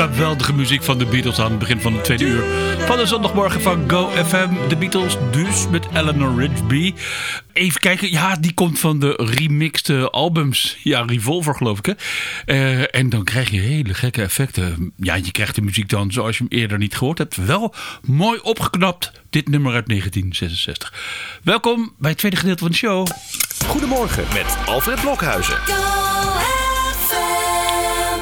Geweldige muziek van de Beatles aan het begin van de tweede uur. Van de zondagmorgen van Go FM. De Beatles dus met Eleanor Rigby. Even kijken. Ja, die komt van de remixed albums. Ja, Revolver geloof ik hè. Eh, en dan krijg je hele gekke effecten. Ja, je krijgt de muziek dan zoals je hem eerder niet gehoord hebt. Wel mooi opgeknapt. Dit nummer uit 1966. Welkom bij het tweede gedeelte van de show. Goedemorgen met Alfred Blokhuizen.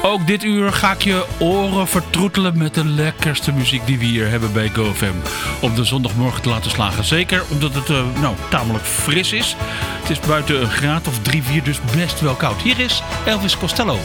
Ook dit uur ga ik je oren vertroetelen met de lekkerste muziek die we hier hebben bij GoFM. Om de zondagmorgen te laten slagen. Zeker omdat het eh, nou, tamelijk fris is. Het is buiten een graad of 3, 4, dus best wel koud. Hier is Elvis Costello.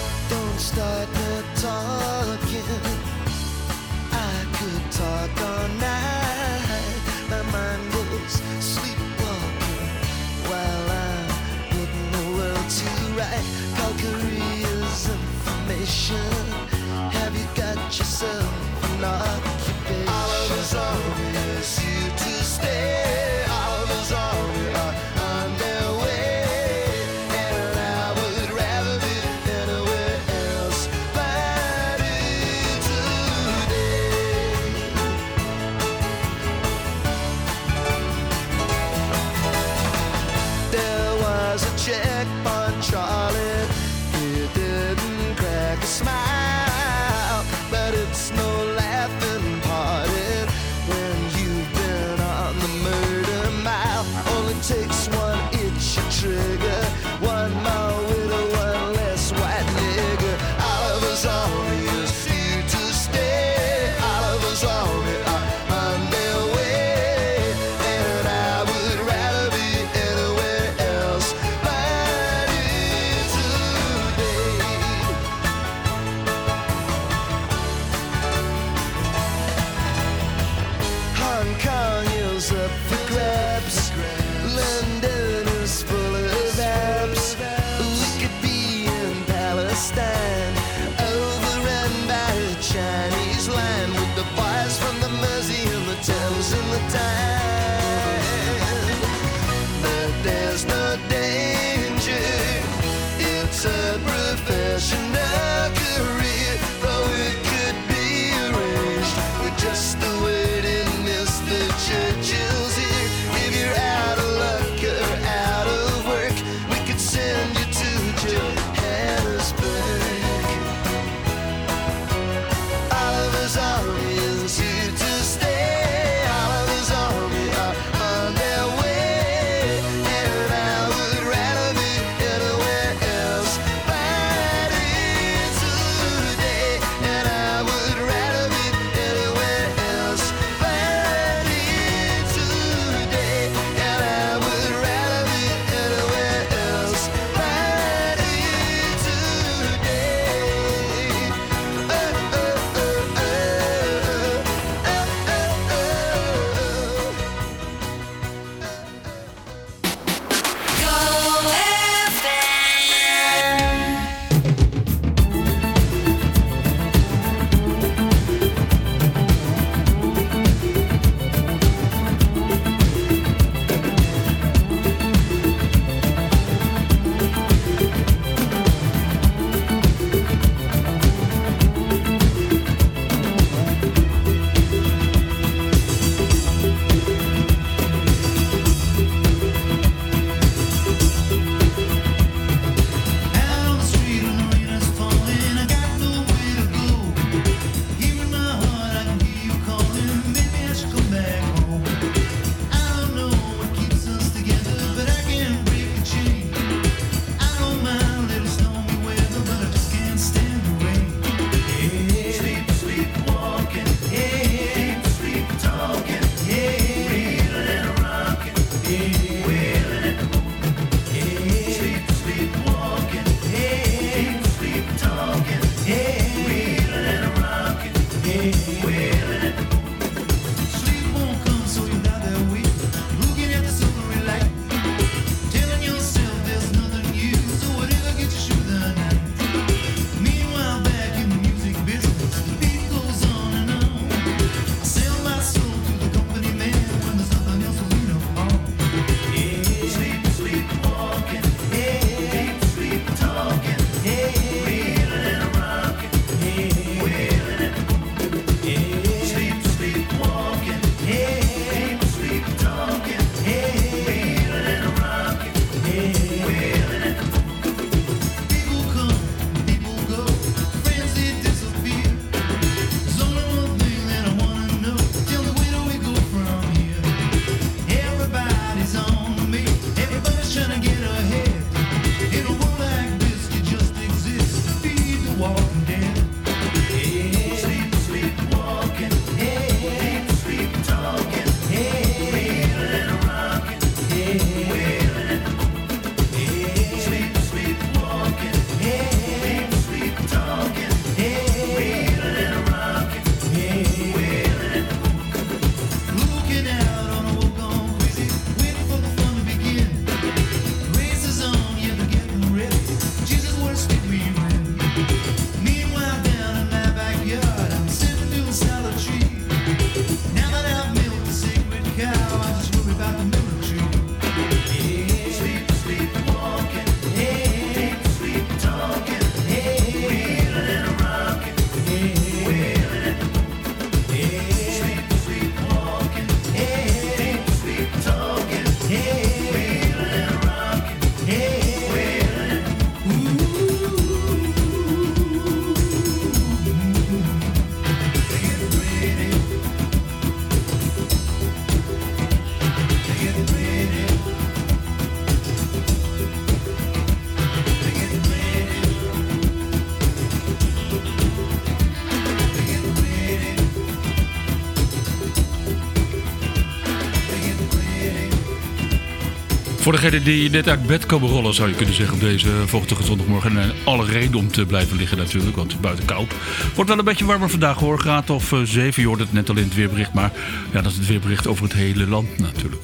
Voor degene die net uit bed komen rollen, zou je kunnen zeggen op deze vochtige zondagmorgen. En alle reden om te blijven liggen natuurlijk, want het is buiten koud. Wordt wel een beetje warmer vandaag hoor, graad of 7. Je hoort het net al in het weerbericht, maar ja, dat is het weerbericht over het hele land natuurlijk.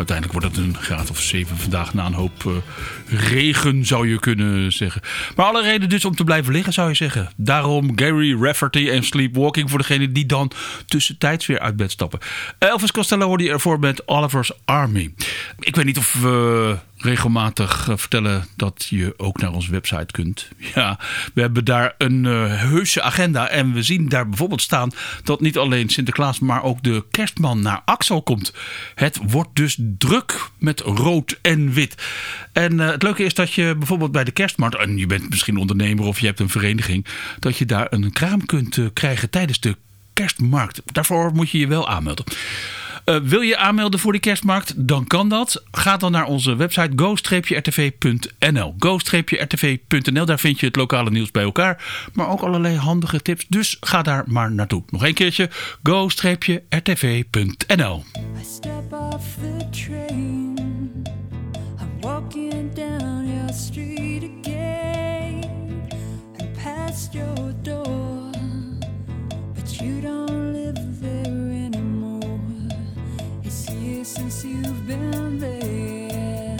Uiteindelijk wordt het een graad of 7 vandaag na een hoop uh, regen, zou je kunnen zeggen. Maar alle reden dus om te blijven liggen, zou je zeggen. Daarom Gary Rafferty en Sleepwalking voor degene die dan tussentijds weer uit bed stappen. Elvis Costello hoorde je ervoor met Oliver's Army. Ik weet niet of we regelmatig eh, vertellen dat je ook naar onze website kunt. Ja, we hebben daar een uh, heuse agenda en we zien daar bijvoorbeeld staan dat niet alleen Sinterklaas, maar ook de kerstman naar Axel komt. Het wordt dus druk met rood en wit. En uh, het leuke is dat je bijvoorbeeld bij de kerstmarkt, en je bent misschien ondernemer of je hebt een vereniging, dat je daar een kraam kunt krijgen tijdens de kerstmarkt. Daarvoor moet je je wel aanmelden. Uh, wil je aanmelden voor die kerstmarkt? Dan kan dat. Ga dan naar onze website go-rtv.nl. Go-rtv.nl, daar vind je het lokale nieuws bij elkaar. Maar ook allerlei handige tips. Dus ga daar maar naartoe. Nog een keertje. go-rtv.nl. Down street since you've been there.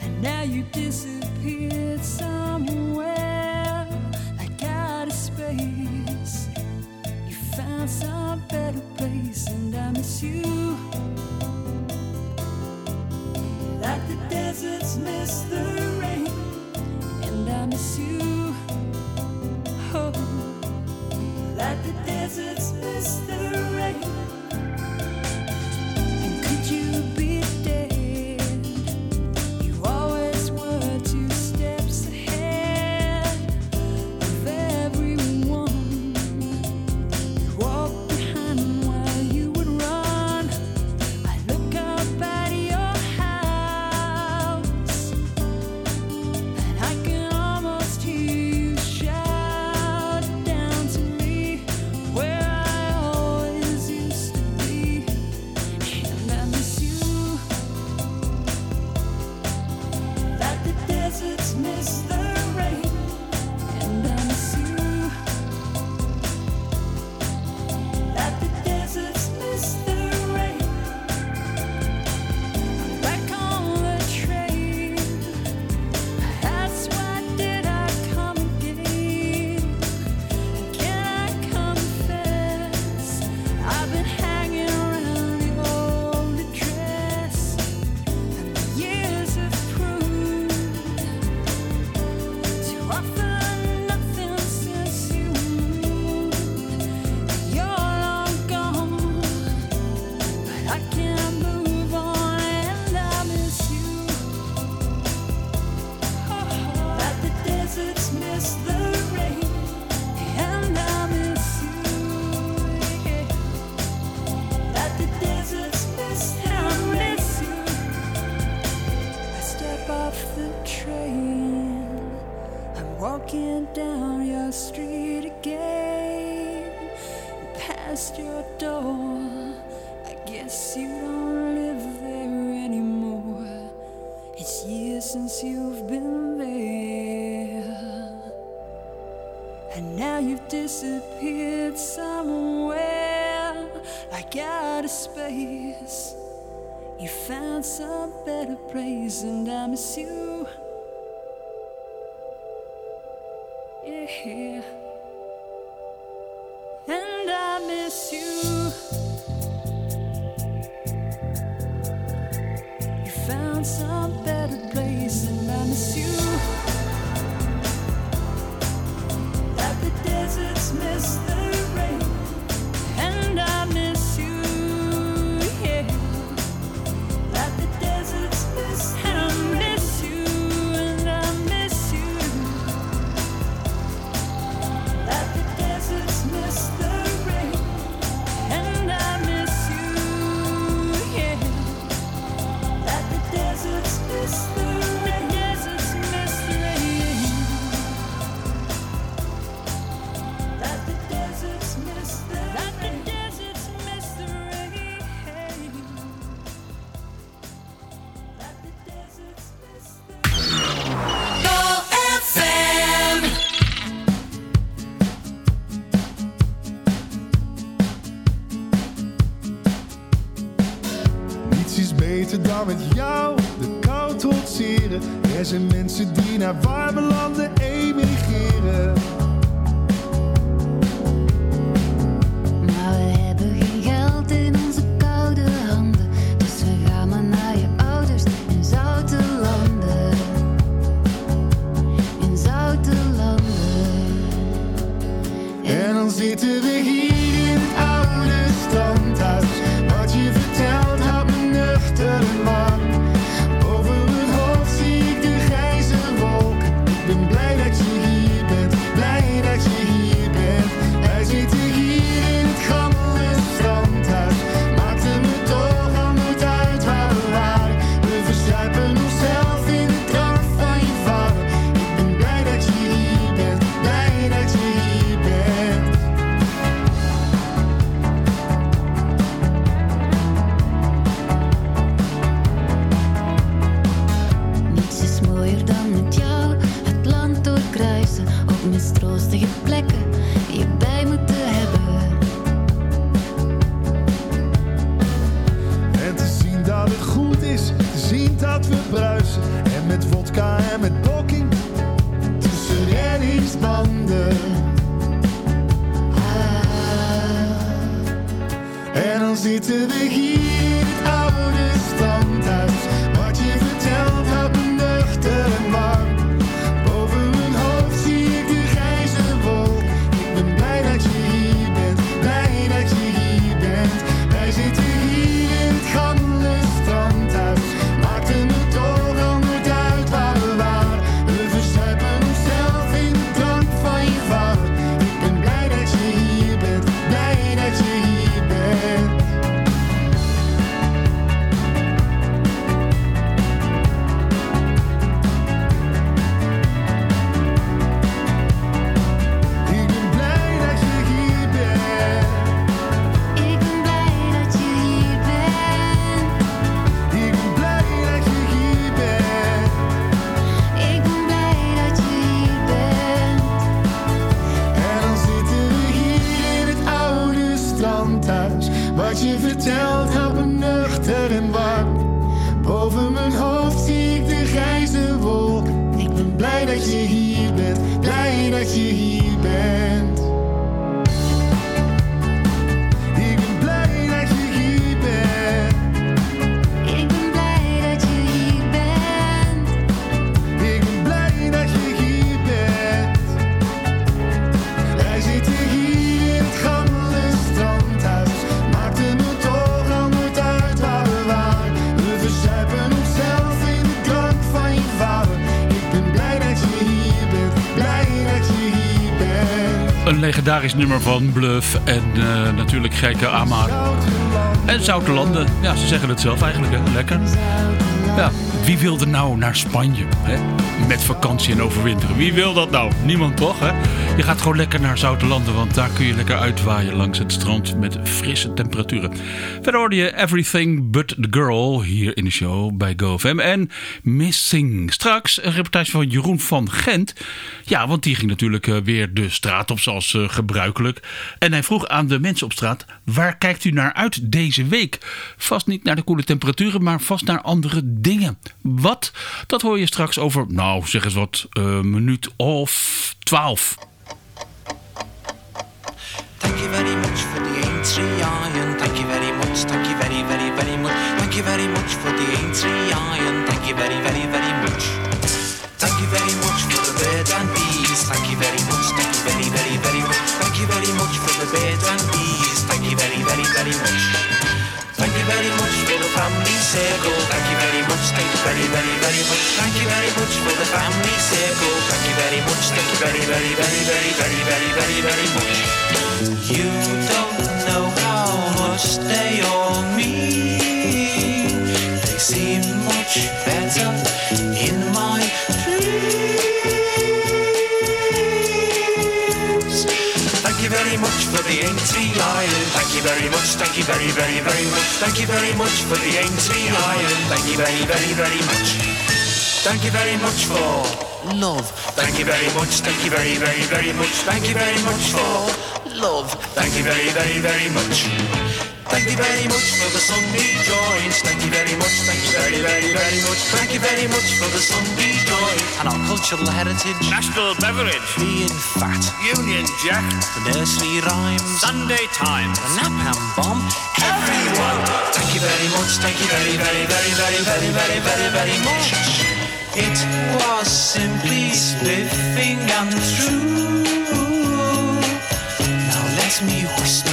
And now you disappeared somewhere. Like out of space. You found some better place, and I miss you. Like the deserts miss the rain, and I miss you. Oh, like the deserts miss the rain. And now you've disappeared somewhere. Like out of space. You found some better place, and I miss you. Yeah. And I miss you. You found some better place, and I miss you. Dan met jou de kou trotseren. Er zijn legendarisch nummer van Bluff en eh, natuurlijk Gekke Amar. En Zoutelanden. Ja, ze zeggen het zelf eigenlijk. Lekker. Wie wil er nou naar Spanje? Hè? Met vakantie en overwinteren. Wie wil dat nou? Niemand toch? Hè? Je gaat gewoon lekker naar Zoutelanden, want daar kun je lekker uitwaaien langs het strand met frisse temperaturen. Verder hoorde je Everything But The Girl hier in de show bij GoFM. En Missing. Straks een reportage van Jeroen van Gent. Ja, want die ging natuurlijk eh, weer de straat op zoals eh, gebruikelijk. En hij vroeg aan de mensen op straat, waar kijkt u naar uit deze week? Vast niet naar de koele temperaturen, maar vast naar andere dingen. Wat? Dat hoor je straks over, nou zeg eens wat, een minuut of twaalf. Thank you very much for the A3 iron. Thank you very much. Thank you very, very, very much. Thank you very much for the A3 iron. Thank you very, very, very much. Much. Thank you very, very, very, very, very, very, very, very much. You don't know how much they all mean. They seem much better in my dreams. Thank you very much for the aintree iron. Thank you very much. Thank you very, very, very much. Thank you very much for the aintree iron. Thank you very, very, very much. Thank you very much for love. Thank you very much. Thank you very, very, very much. Thank you very much for love. Thank you very, very, very much. Thank you very much for the Sunday joints. Thank you very much, thank you very, very, very much. Thank you very much for the Sunday joy and our cultural heritage. National beverage. Being fat, Union Jack. the nursery rhymes, Sunday Times. the napalm bomb. Everyone, thank you very much, thank you very, very, very, very, very, very, very, very much. It was simply spiffing and. Now let me whisper,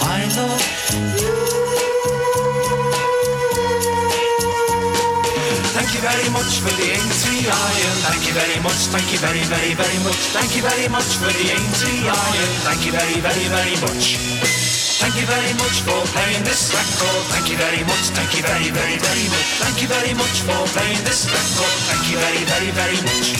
I love you. Thank you very much for the aintree iron. Thank you very much, thank you very, very, very much. Thank you very much for the aintree iron. Thank you very, very, very much. Thank you very much for playing this record. Thank you very much, thank you very, very, very much. Thank you very much for playing this record. Thank you very, very, very much.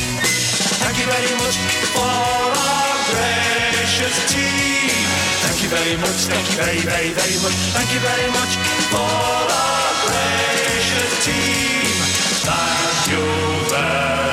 Thank you very much for our gracious team. Thank you very much, thank you very, very, very much. Thank you very much for our gracious team. Thank you very,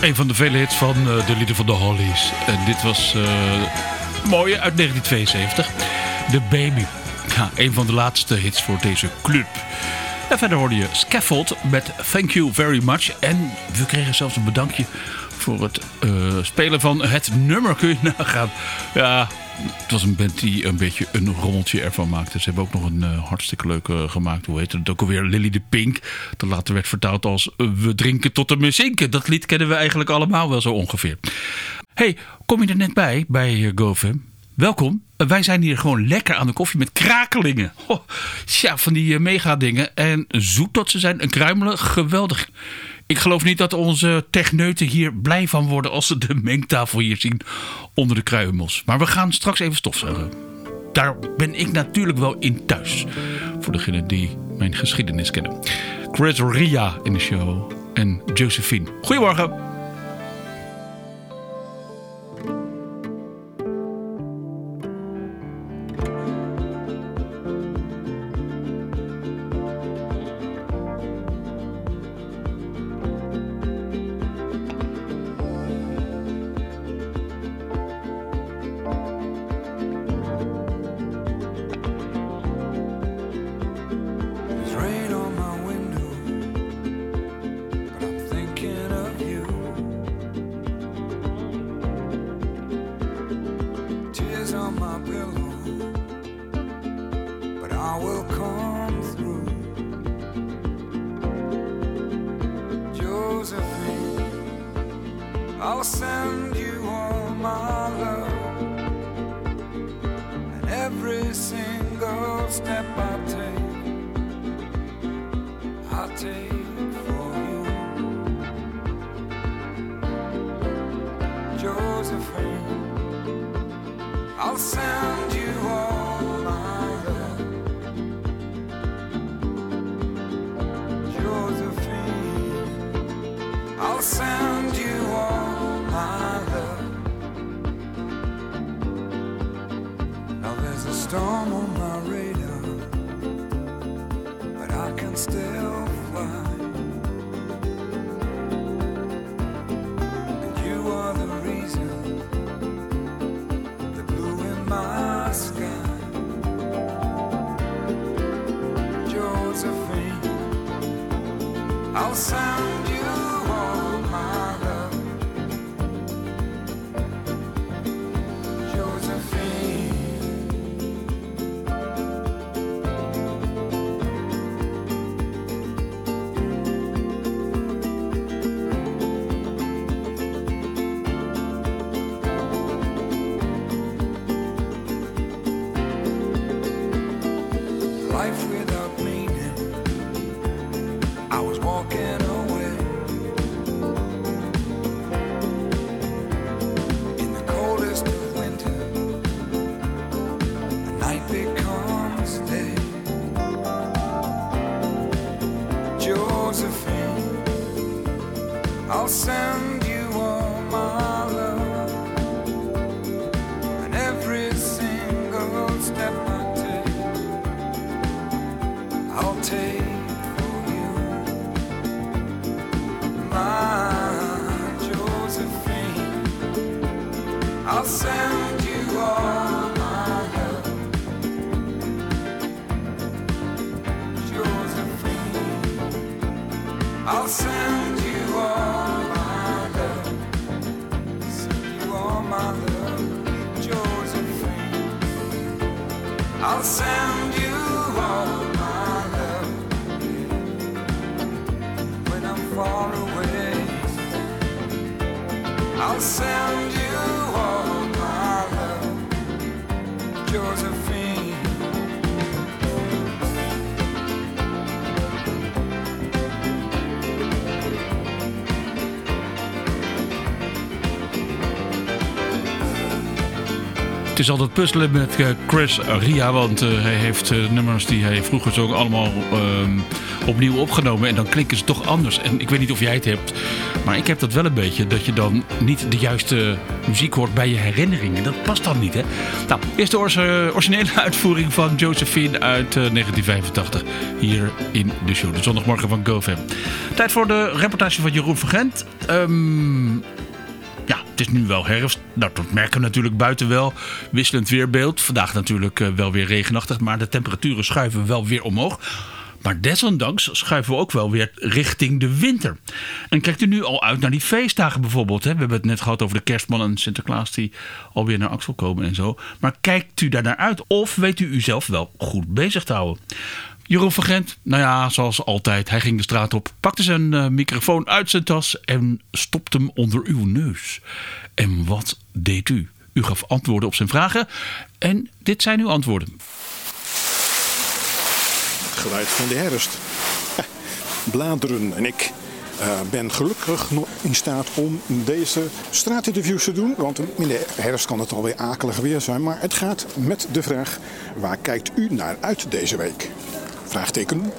Een van de vele hits van eh, de lieden van de Hollies. En dit was eh mooie uit 1972. The Baby. Ja, een van de laatste hits voor deze club. En verder hoorde je Scaffold met Thank You Very Much. En we kregen zelfs een bedankje voor het eh, spelen van het nummer. Kun je nagaan. Ja, het was een band die een beetje een rommeltje ervan maakte. Ze hebben ook nog een eh, hartstikke leuke gemaakt. Hoe heette het ook alweer? Lily de Pink. Dat later werd vertaald als eh, We drinken tot met zinken. Dat lied kennen we eigenlijk allemaal wel zo ongeveer. hey, kom je er net bij, bij uh, GoFam? Welkom. Wij zijn hier gewoon lekker aan de koffie met krakelingen. Van die mega dingen. En zoet dat ze zijn en kruimelen, geweldig. Ik geloof niet dat onze techneuten hier blij van worden als ze de mengtafel hier zien onder de kruimels. Maar we gaan straks even stofzuigen. Daar ben ik natuurlijk wel in thuis. Voor degenen die mijn geschiedenis kennen. Chris Ria in de show en Josephine. Goedemorgen. I will come through. Josephine, I'll send you all my love, every single step I take. I'll take for you. Josephine, I'll send storm send you all my love and every single step I take. I'll take for you, my Josephine. I'll send Het is altijd puzzelen met eh, Chris Ria, want eh, hij heeft eh, nummers die hij vroeger zo allemaal ehm, opnieuw opgenomen. En dan klinken ze toch anders. En ik weet niet of jij het hebt, maar ik heb dat wel een beetje. Dat je dan niet de juiste muziek hoort bij je herinneringen. Dat past dan niet, hè? Nou, eerst de originele uitvoering van Josephine uit eh, 1985. Hier in de show, de zondagmorgen van GoFam. Tijd voor de reportage van Jeroen van Gent. Ehm, het is nu wel herfst. Nou, dat merken we natuurlijk buiten wel. Wisselend weerbeeld. Vandaag natuurlijk eh, wel weer regenachtig, maar de temperaturen schuiven wel weer omhoog. Maar desondanks schuiven we ook wel weer richting de winter. En kijkt u nu al uit naar die feestdagen bijvoorbeeld. Hè? We hebben het net gehad over de kerstman en Sinterklaas die alweer naar Axel komen en zo. Maar kijkt u daar naar uit? Of weet u uzelf wel goed bezig te houden? Jeroen van nou ja, zoals altijd, hij ging de straat op, pakte zijn eh, microfoon uit zijn tas en stopte hem onder uw neus. En wat deed u? U gaf antwoorden op zijn vragen en dit zijn uw antwoorden. Het geluid van de herfst. Bladeren en ik eh, ben gelukkig nog in staat om deze straatinterviews te doen. Want in de herfst kan het alweer akelig weer zijn. Maar het gaat met de vraag, waar kijkt u naar uit deze week? Vraagteken.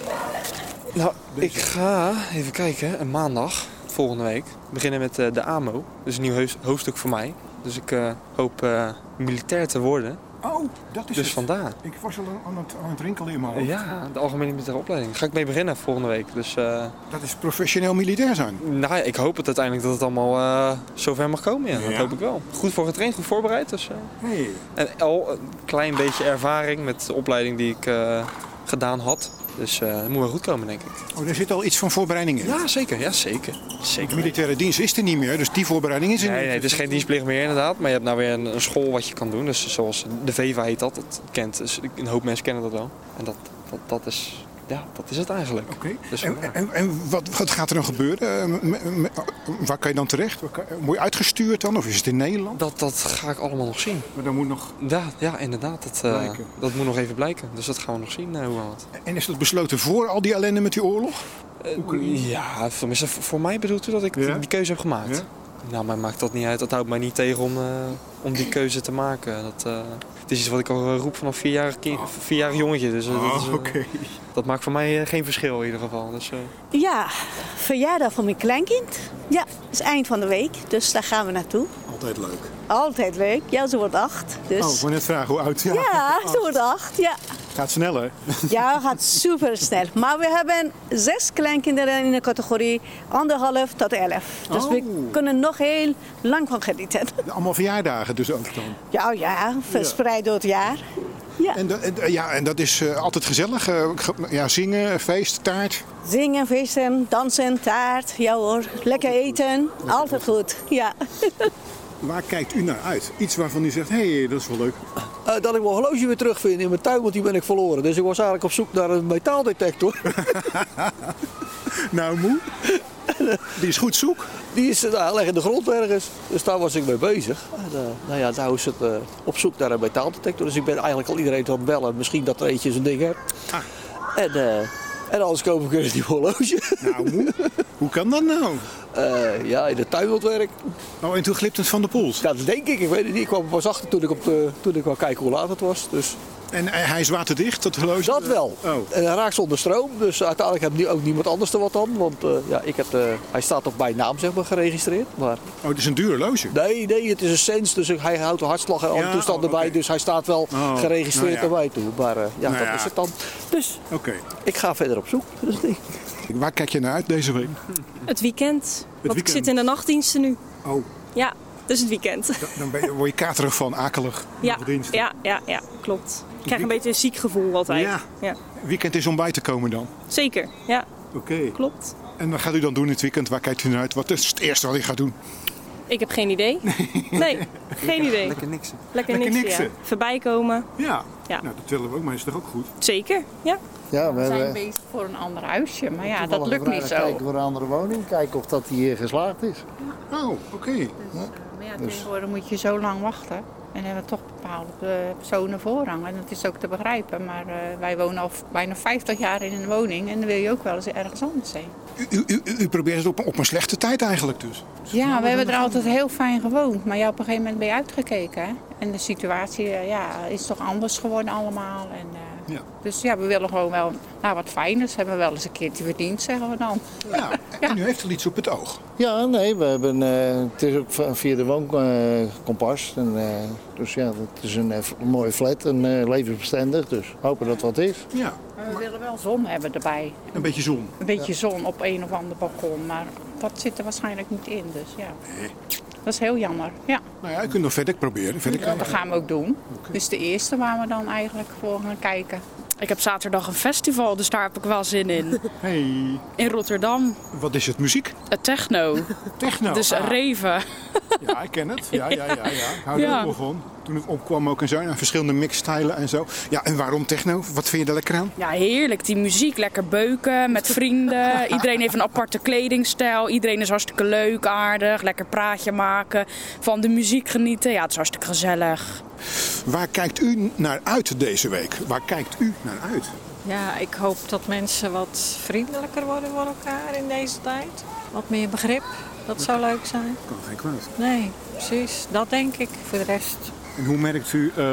Nou, ik ga even kijken, een maandag volgende week beginnen met eh, de AMO. Dus een nieuw hoofdstuk voor mij. Dus ik eh, hoop eh, militair te worden. Oh, dat is Dus het. vandaar. Ik was al aan het, aan het rinkelen in mijn hoofd. Ja, de algemene militaire opleiding. Daar ga ik mee beginnen volgende week. Dus eh, Dat is professioneel militair zijn. nou, ja, ik hoop het uiteindelijk dat het allemaal eh zover mag komen. Ja. Dat hoop ik wel. Goed voor getraind, goed voorbereid. Dus, Hey. en al een klein beetje ervaring met de opleiding die ik eh, gedaan had. Dus eh het moet wel goed komen, denk ik. Oh, er zit al iets van voorbereiding in. Ja, zeker. Ja, zeker. zeker. De militaire dienst is er niet meer, dus die voorbereiding is er Nee, niet. nee, het is geen dienstplicht meer inderdaad. Maar je hebt nou weer een, een school wat je kan doen. Dus zoals de VEVA heet dat. Dat kent, dus een hoop mensen kennen dat wel. En dat, dat, dat is... Ja, dat is het eigenlijk. Oké. En, en, en wat, wat gaat er dan gebeuren? Eh, waar kan je dan terecht? Word je uitgestuurd dan? Of is het in Nederland? Dat, dat ga ik allemaal nog zien. Maar dan moet nog... Ja, ja inderdaad. Dat, eh, dat moet nog even blijken. Dus dat gaan we nog zien. eh, hoe en wat. En is dat besloten voor al die ellende met die oorlog? Ja, voor voor mij bedoelt u dat ik Ja? die keuze heb gemaakt? Ja? Nou, mij maakt dat niet uit. Dat houdt mij niet tegen om, eh, om die keuze te maken. Dat, eh, het is iets wat ik al eh, roep vanaf vierjarig, kind, vierjarig jongetje. Dus, dat, is, Oh, oké. dat maakt voor mij geen verschil in ieder geval. Dus, eh, Ja, verjaardag van mijn kleinkind. Ja, het is eind van de week, dus daar gaan we naartoe. Altijd leuk. Altijd leuk. Ja, ze wordt acht. Dus... Oh, ik wou net vragen hoe oud. Ja, ja, ze wordt acht. Ja. Gaat sneller. ja, het gaat super snel. Maar we hebben zes kleinkinderen in de categorie anderhalf tot elf. Dus we Oh. kunnen nog heel lang van genieten. Allemaal verjaardagen dus ook dan. Ja, ja, verspreid door het jaar. Ja. En, dat- ja, en dat is eh, altijd gezellig. eh, ja, zingen, feest, taart. Zingen, feesten, dansen, taart. Ja hoor, lekker eten. Altijd goed. Ja. Waar kijkt u naar uit? Iets waarvan u zegt, hé, hey, dat is wel leuk. Eh, dat ik mijn horloge weer terugvind in mijn tuin, want die ben ik verloren. Dus ik was eigenlijk op zoek naar een metaaldetector. nou, moe. Die is goed zoek. Die is nou, leg in de grond ergens. Dus daar was ik mee bezig. En, eh, nou ja, nou is het eh, op zoek naar een metaaldetector. Dus ik ben eigenlijk al iedereen aan het bellen. Misschien dat er eentje zo'n ding heeft. En, eh, en anders weer een nieuw horloge. Nou. Hoe kan dat nou? Eh, ja, in de tuin wat werk. Oh, en toen glipt het van de pols? Ja, dat denk ik. Ik weet het niet. Ik kwam pas achter toen ik, op de, toen ik wou kijken hoe laat het was. Dus En eh, hij is waterdicht, dat horloge? dat wel. Oh. En hij raakt zonder stroom. Dus uiteindelijk heeft nu ook niemand anders er wat aan. Want eh, ja, ik heb de, hij staat op mijn naam zeg maar, geregistreerd. Maar Oh, het is een duur horloge. Nee, nee, het is een sens. Dus hij houdt de hartslag en alle Ja, toestanden oh, bij. Dus hij staat wel Oh, geregistreerd nou ja. naar mij toe. Maar eh, ja, Nou dat ja. is het dan. Dus Oké. ik ga verder op zoek. Dus. Waar kijk je naar uit deze week? Het weekend. Want ik weekend. zit in de nachtdiensten nu. Oh, Ja, dus het weekend. dan ben je, word je katerig van, akelig. Ja, ja, ja, ja, klopt. Ik krijg een beetje een ziek gevoel altijd. Ja. ja. Weekend is om bij te komen dan. Zeker, ja, Oké. klopt. En wat gaat u dan doen in het weekend? Waar kijkt u naar uit? Wat is het eerste wat u gaat doen? Ik heb geen idee. Nee, geen idee. lekker niks. Lekker Lekker niks, niksen. ja. Voorbij komen. Ja. Ja. Nou, dat willen we ook, maar is toch ook goed? Zeker, ja. Ja, We zijn bezig voor een ander huisje, maar ja, dat lukt niet zo. Kijken voor een andere woning. Kijken of dat hier geslaagd is. Oh, oké. Maar ja, Dus- tegenwoordig moet je zo lang wachten. En hebben toch bepaalde eh, personen voorrang. En dat is ook te begrijpen. Maar eh, wij wonen al bijna 50 jaar in een woning. En dan wil je ook wel eens ergens anders zijn. U, u, u, u probeert het op, op een slechte tijd eigenlijk dus. Ja, we hebben er altijd heel fijn gewoond. Maar ja, op een gegeven moment ben je uitgekeken. Hè? En de situatie eh, ja, is toch anders geworden allemaal. En, Ja. Dus ja, we willen gewoon wel nou, wat fijners. Hebben we wel eens een keertje verdiend, zeggen we dan. Ja. En u heeft er iets op het oog. Ja, nee, we hebben, eh, het is ook via de woonkompas. en, eh, dus ja, het is een eh, mooie flat en eh, levensbestendig. Dus hopen dat wat is. Ja, Maar we willen wel zon hebben erbij. een beetje zon. Een beetje zon op een of ander balkon. Maar dat zit er waarschijnlijk niet in. Dus ja, dat is heel jammer. Ja, Nou ja, u kunt nog verder proberen. Verder dat gaan we ook doen. Dus de eerste waar we dan eigenlijk voor gaan kijken. Ik heb zaterdag een festival, dus daar heb ik wel zin in. Hey, In Rotterdam. wat is het muziek? Het techno. Techno. Dus ah. reven. Ja, ik ken het. Ja, ja, ja. ja. Ik hou er ook wel van. Toen het opkwam ook en zo. En verschillende mixstijlen en zo. Ja, en waarom techno? Wat vind je er lekker aan? Ja, heerlijk. Die muziek, lekker beuken met vrienden. Iedereen heeft een aparte kledingstijl. Iedereen is hartstikke leuk, aardig. Lekker praatje maken. Van de muziek genieten. Ja, het is hartstikke gezellig. Waar kijkt u naar uit deze week? Waar kijkt u naar uit? Ja, ik hoop dat mensen wat vriendelijker worden voor elkaar in deze tijd. Wat meer begrip, dat zou leuk zijn. Kan geen kwaad. Nee, precies. Dat denk ik. Voor de rest. En hoe merkt u, eh,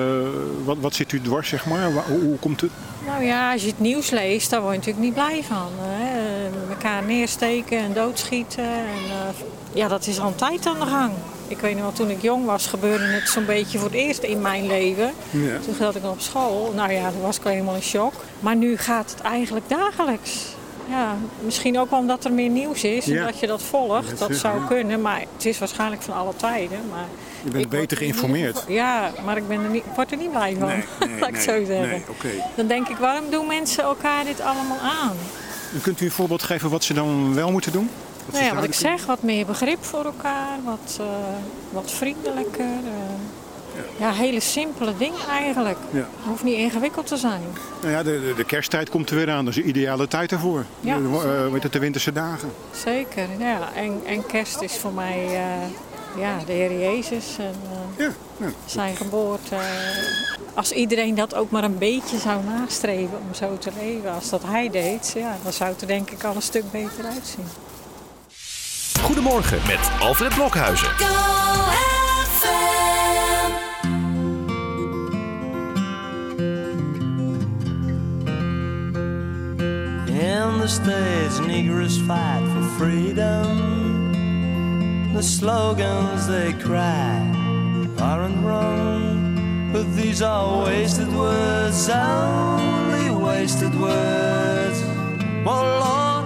wat, wat zit u dwars, zeg maar? Hoe, hoe komt het? Nou ja, als je het nieuws leest, daar word je natuurlijk niet blij van. Hè? Eh, Elkaar neersteken en doodschieten. En, eh, ja, dat is al een tijd aan de gang. Ik weet nog wel, toen ik jong was, gebeurde het zo'n beetje voor het eerst in mijn leven. Ja. Toen zat ik op school. Nou ja, toen was ik wel helemaal in shock. Maar nu gaat het eigenlijk dagelijks. Ja, misschien ook omdat er meer nieuws is en Ja. dat je dat volgt. Dat Dat is- zou ja. kunnen, maar het is waarschijnlijk van alle tijden. Maar Je bent beter er geïnformeerd. Ja, maar ik, ben er niet, word er niet blij van. Nee, nee, laat ik nee, zo zeggen. nee, oké. Dan denk ik, waarom doen mensen elkaar dit allemaal aan? Kunt u een voorbeeld geven wat ze dan wel moeten doen? Nou ja, wat ik zeg, wat meer begrip voor elkaar, wat, eh, wat vriendelijker. eh. ja. hele simpele dingen eigenlijk. Ja. Het hoeft niet ingewikkeld te zijn. Nou ja, de, de, de kersttijd komt er weer aan. Dat is de ideale tijd ervoor. Ja. De, eh, het, de winterse dagen. Zeker, ja. En, en kerst is voor mij ja, de Heer Jezus en eh, zijn geboorte. Als iedereen dat ook maar een beetje zou nastreven om zo te leven als dat hij deed, ja, dan zou het er denk ik al een stuk beter uitzien. Goedemorgen met Alfred Blokhuizen. In the States, Negroes fight for freedom. The slogans they cry aren't wrong, but these are wasted words, only wasted words. Oh Lord,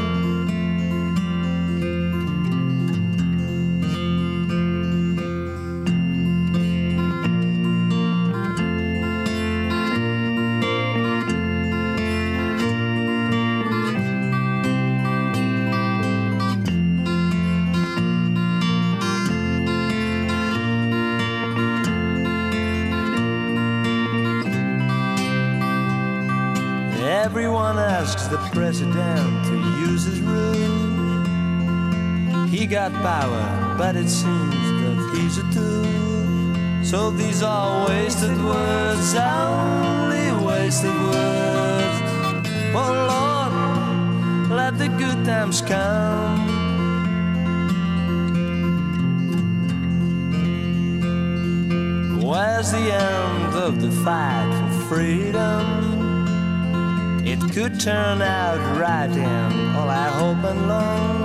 Power, but it seems that he's a tool. So these are wasted words, only wasted words. Oh Lord, let the good times come. Where's the end of the fight for freedom? It could turn out right, and all I hope and long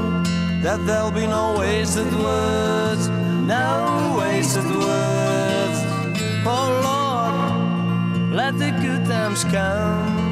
that there'll be no wasted words, no wasted words. Oh Lord, let the good times come.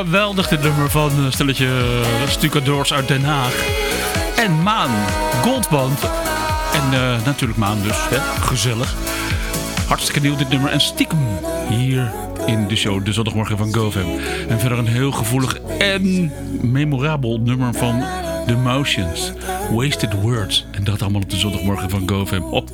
Geweldig dit nummer van een stelletje stucadoors uit Den Haag. En Maan, Goldband. En eh, natuurlijk Maan dus, hè? gezellig. Hartstikke nieuw dit nummer. En stiekem hier in de show, de zondagmorgen van GoFam. En verder een heel gevoelig en memorabel nummer van The Motions. Wasted Words. En dat allemaal op de zondagmorgen van GoFam. Oh.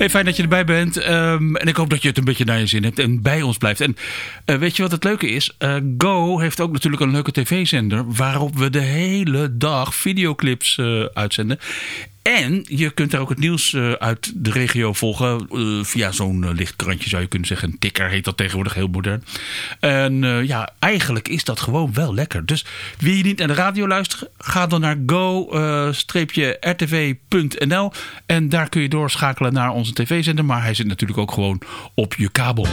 Hey, fijn dat je erbij bent. Ehm, en ik hoop dat je het een beetje naar je zin hebt en bij ons blijft. En eh, weet je wat het leuke is? Eh, Go heeft ook natuurlijk een leuke tv-zender... waarop we de hele dag videoclips eh, uitzenden. En je kunt daar ook het nieuws eh, uit de regio volgen. eh, via zo'n eh, licht krantje zou je kunnen zeggen. Een ticker heet dat tegenwoordig, heel modern. En ja, eigenlijk is dat gewoon wel lekker. Dus wil je niet naar de radio luisteren? Ga dan naar go-rtv.nl. En daar kun je doorschakelen naar onze tv-zender. Maar hij zit natuurlijk ook gewoon op je kabel.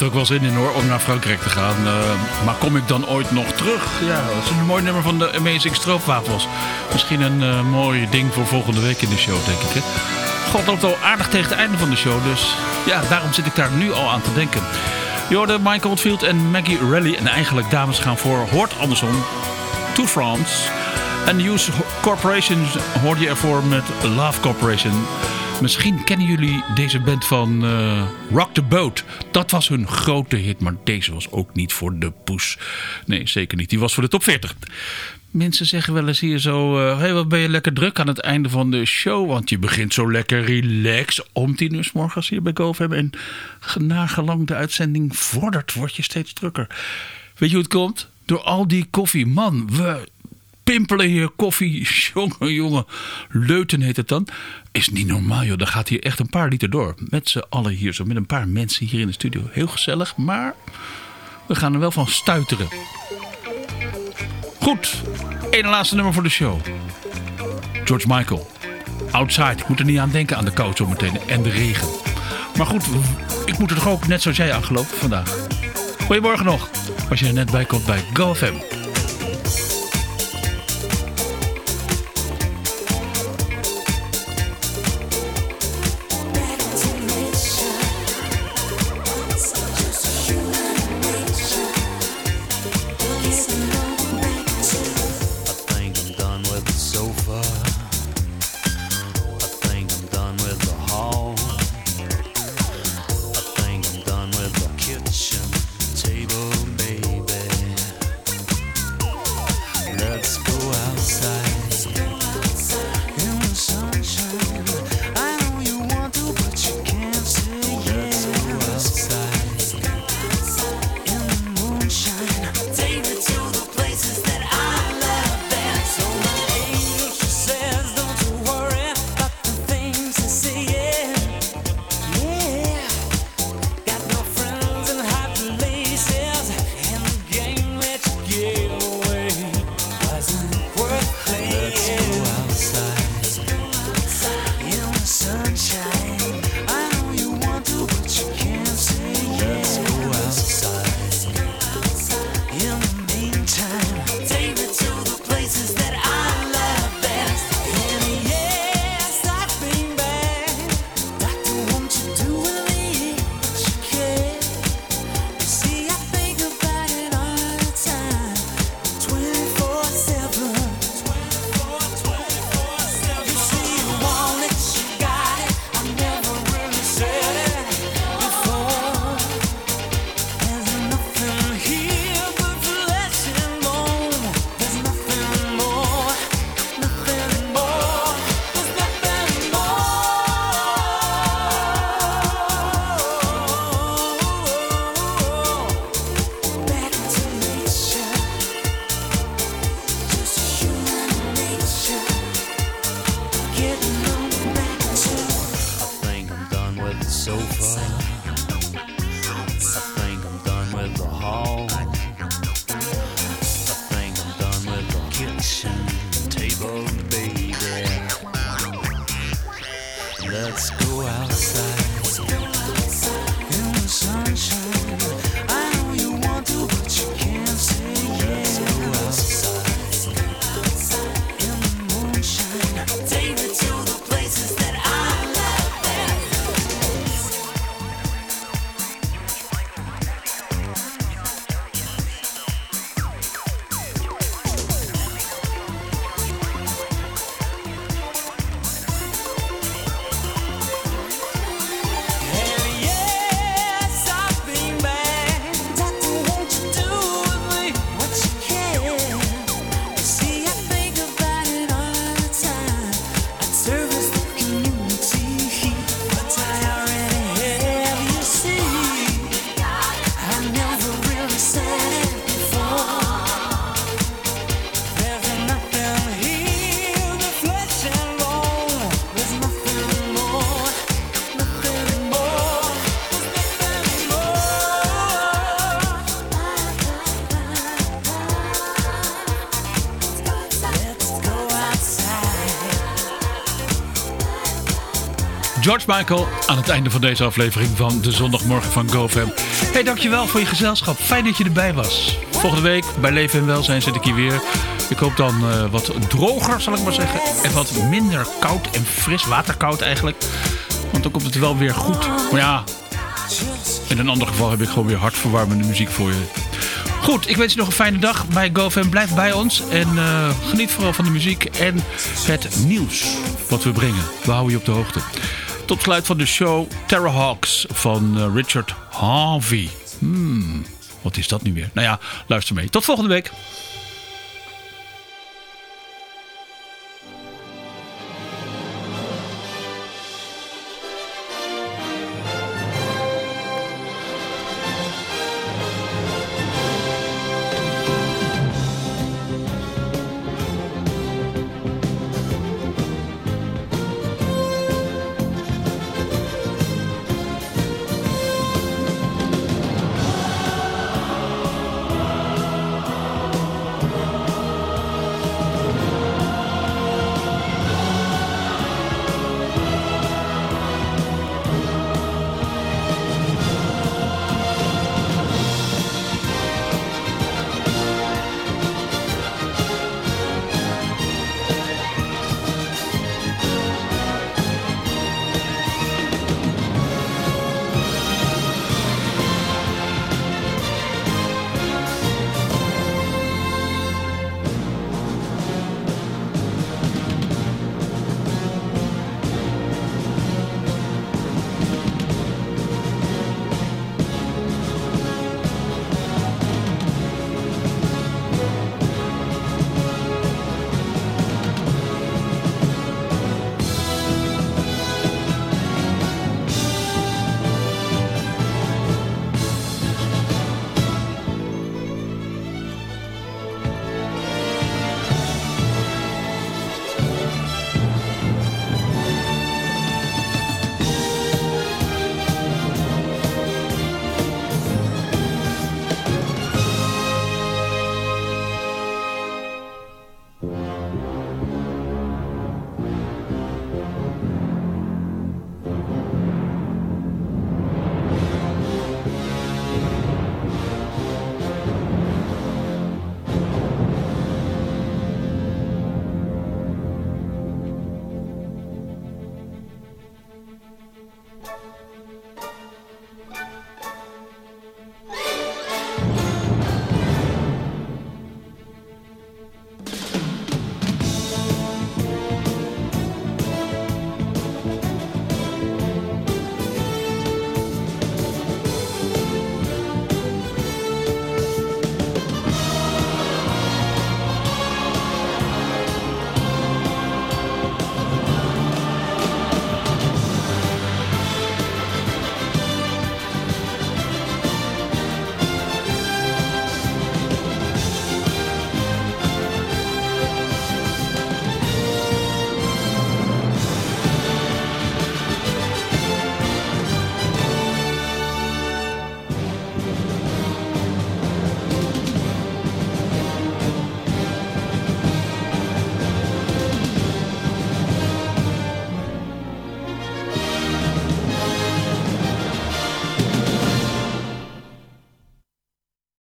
Heb er ook wel zin in hoor, om naar Frankrijk te gaan. Eh, maar kom ik dan ooit nog terug? Ja, dat is een mooi nummer van de Amazing Stroopwafels. Misschien een eh, mooi ding voor volgende week in de show, denk ik. Hè? God loopt al aardig tegen het einde van de show, dus ja, daarom zit ik daar nu al aan te denken. Je hoorde Michael Oldfield en Maggie Rally. En eigenlijk dames gaan voor Hoort Anderson, To France. En News Corporation hoorde je ervoor met Love Corporation. Misschien kennen jullie deze band van eh, Rock the Boat. Dat was hun grote hit, maar deze was ook niet voor de poes. Nee, zeker niet. Die was voor de top 40. Mensen zeggen wel eens hier zo... hé, hey, wat ben je lekker druk aan het einde van de show... want je begint zo lekker relax om tien uur 's morgens hier bij GoFam... en nagelang de uitzending vordert, word je steeds drukker. Weet je hoe het komt? Door al die koffie. Man, we pimpelen hier koffie. Jongen, jongen. Leuten heet het dan. Is niet normaal, joh. Dan gaat hier echt een paar liter door. Met z'n allen hier zo. Met een paar mensen hier in de studio. Heel gezellig, maar we gaan er wel van stuiteren. Goed. Eén laatste nummer voor de show. George Michael. Outside. Ik moet er niet aan denken aan de kou zometeen. En de regen. Maar goed, ik moet er toch ook net zoals jij aan geloven vandaag. Goedemorgen nog. Als je er net bij komt bij GoFM. Peace. George Michael aan het einde van deze aflevering van de zondagmorgen van GoFam. Hey, dankjewel voor je gezelschap. Fijn dat je erbij was. Volgende week bij Leven en Welzijn zit ik hier weer. Ik hoop dan eh, wat droger, zal ik maar zeggen. En wat minder koud en fris. Waterkoud eigenlijk. Want dan komt het wel weer goed. Maar ja, in een ander geval heb ik gewoon weer hartverwarmende muziek voor je. Goed, ik wens je nog een fijne dag bij GoFam. Blijf bij ons en eh, geniet vooral van de muziek en het nieuws wat we brengen. We houden je op de hoogte. Tot sluit van de show Terrorhawks van eh, Richard Harvey. Hmm, wat is dat nu weer? Nou ja, luister mee. Tot volgende week.